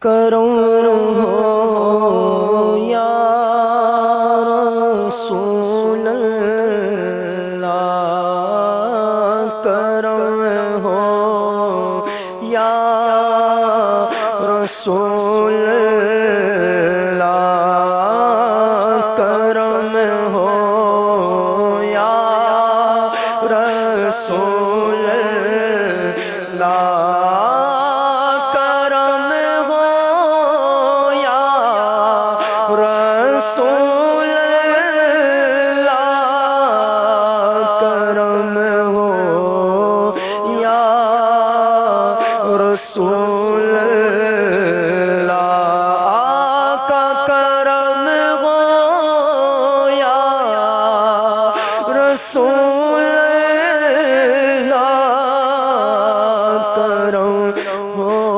کروں۔ ہو۔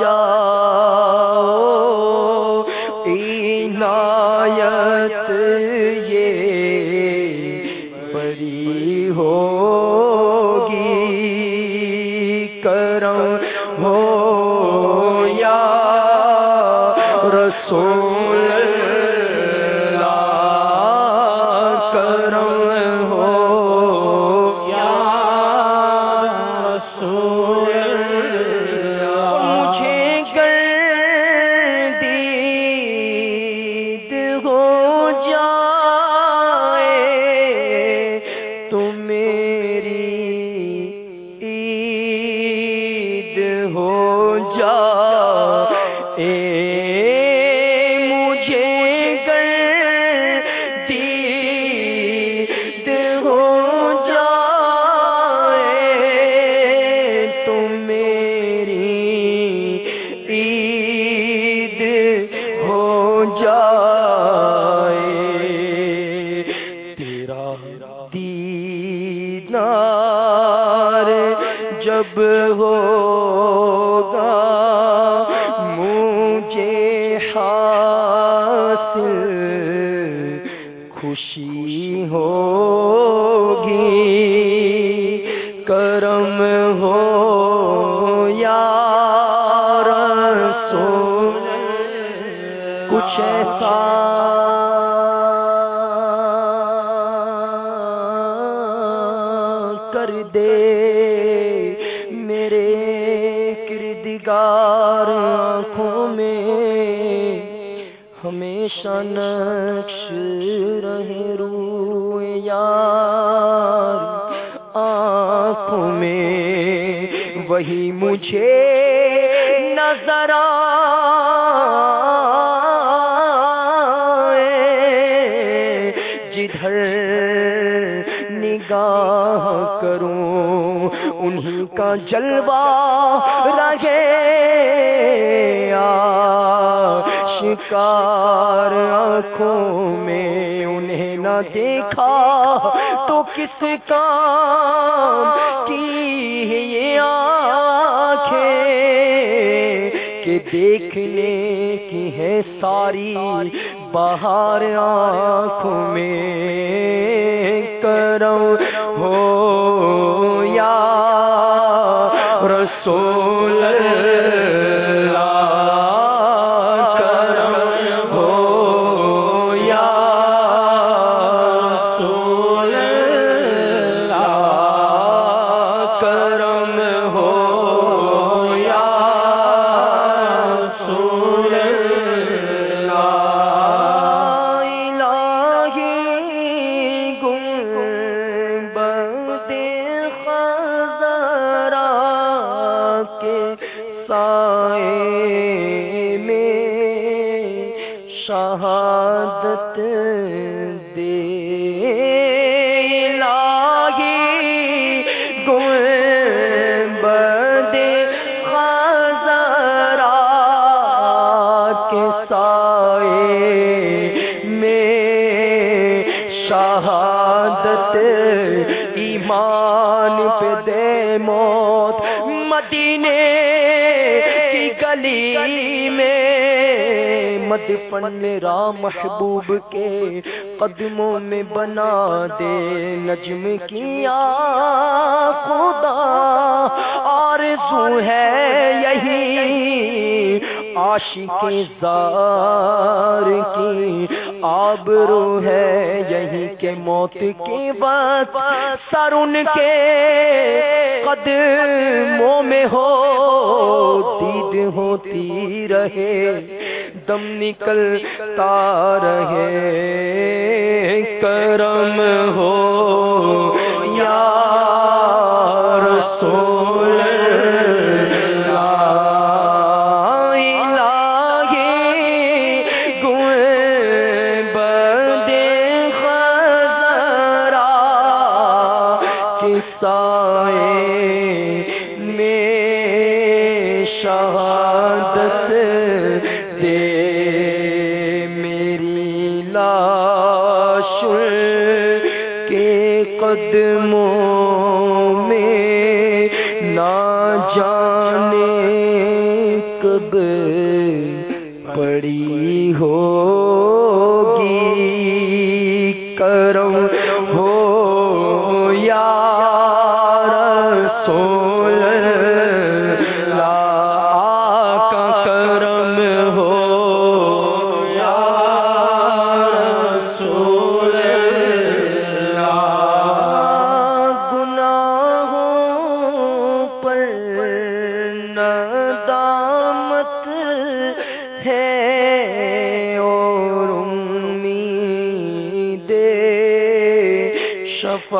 جا حاصل خوشی ہوگی کرم ہو یا رسول کچھ ایسا کر دے میرے کردگار۔ شن رہے رو یار آنکھوں میں، وہی مجھے نظر جدھر نگاہ کروں، انہی کا جلوہ سرکار آنکھوں میں انہیں نہ دیکھا تو کس کام کی یہ آنکھیں کہ دیکھنے کی ہے ساری بہار آنکھوں میں سائے میں شہادت دے الہی خزرا کے سائے میں شہادت ایمان پن میرا محبوب کے قدموں میں بنا دے۔ نجم کیا خدا، آرزو ہے یہی عاشق زار کی۔ آبرو ہے یہی کہ موت کے وقت سر ان کے قدموں میں ہو، دید ہوتی رہے۔ دم نکلتا رہے کرم ہو قدموں میں نہ جانے کب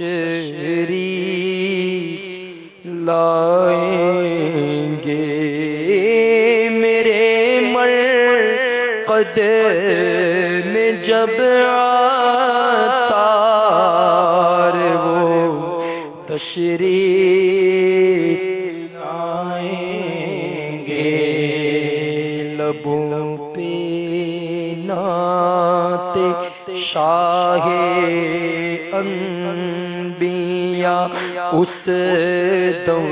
تشریف لائیں گے۔ میرے مرقد میں جب تار وہ تشریف لائیں گے۔ لبوں پہ نعت شاہ دنیا اس دم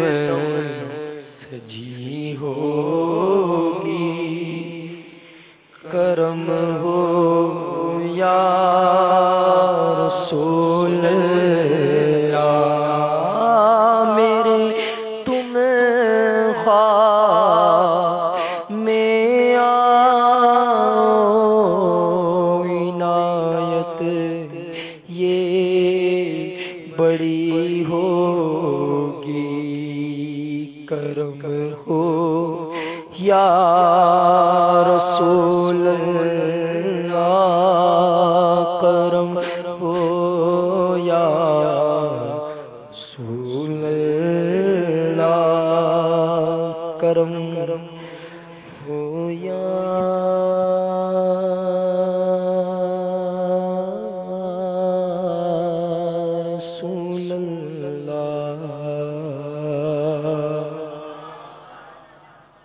سجی ہوگی۔ کرم ہو پڑی ہوگی کرم ہو۔ یا رسول اللہ کرم ہو۔ یا رسول اللہ کرم